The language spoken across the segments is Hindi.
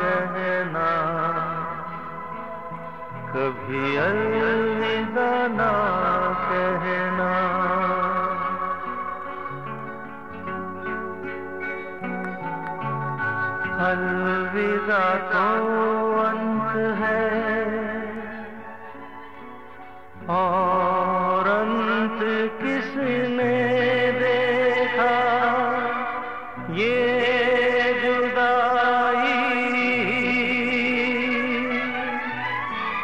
कहना। कभी अलविदा ना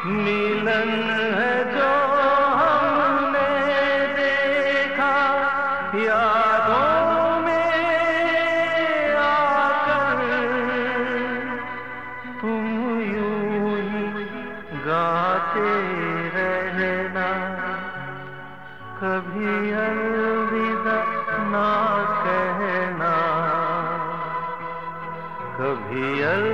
मिलन है जो हमने देखा। यादों में आकर तुम यूँ ही गाते रहना। कभी अलविदा ना कहना। कभी अलविदा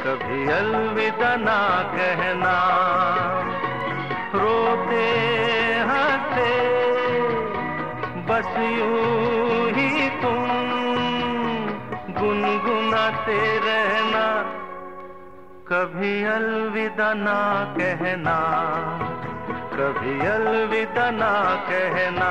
कभी अलविदा ना कहना। रोते हँसते, बस यूँ ही तुम गुनगुनाते रहना। कभी अलविदा ना कहना, कभी अलविदा ना कहना।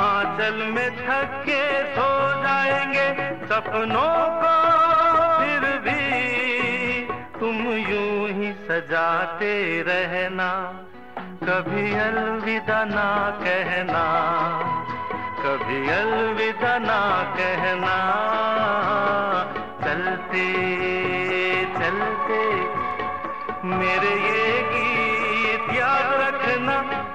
आंचल में थक सो जाएँगे सपनों को, फिर भी तुम यूँ ही सजाते रहना। कभी अलविदा ना कहना, कभी अलविदा ना कहना। चलते चलते, मेरे ये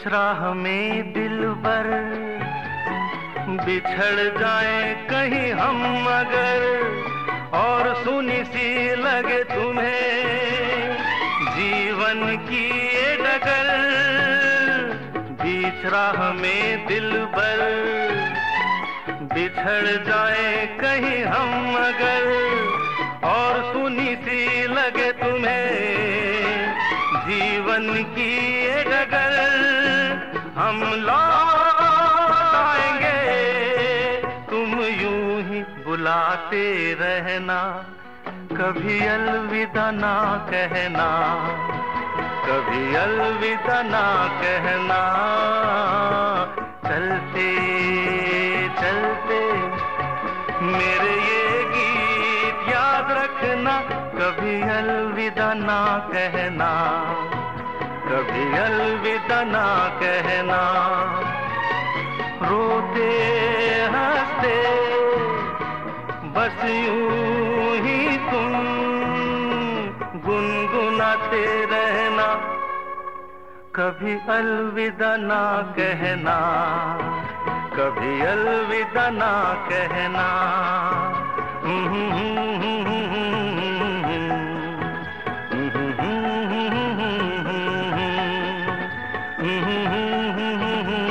बीच राह में दिल पर बिछड़ जाए कहीं हम मगर और सुनी सी लगे तुम्हें जीवन की ये डगर बीच राह में दिल पर बिछड़ जाए कहीं हम लौट आएँगे तुम यूँ ही बुलाते रहना, कभी अलविदा ना कहना, कभी अलविदा ना कहना। चलते चलते, मेरे ये गीत याद रखना, कभी अलविदा ना कहना। कभी अलविदा ना कहना। रोते हँसते बस यूँ ही तुम गुनगुनाते रहना। कभी अलविदा ना कहना कभी अलविदा ना कहना। हम्म, हम्म, हम्म, हम्म हम्म हम्म हम्म